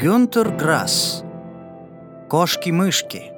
Гюнтер Грасс. Кошки-мышки.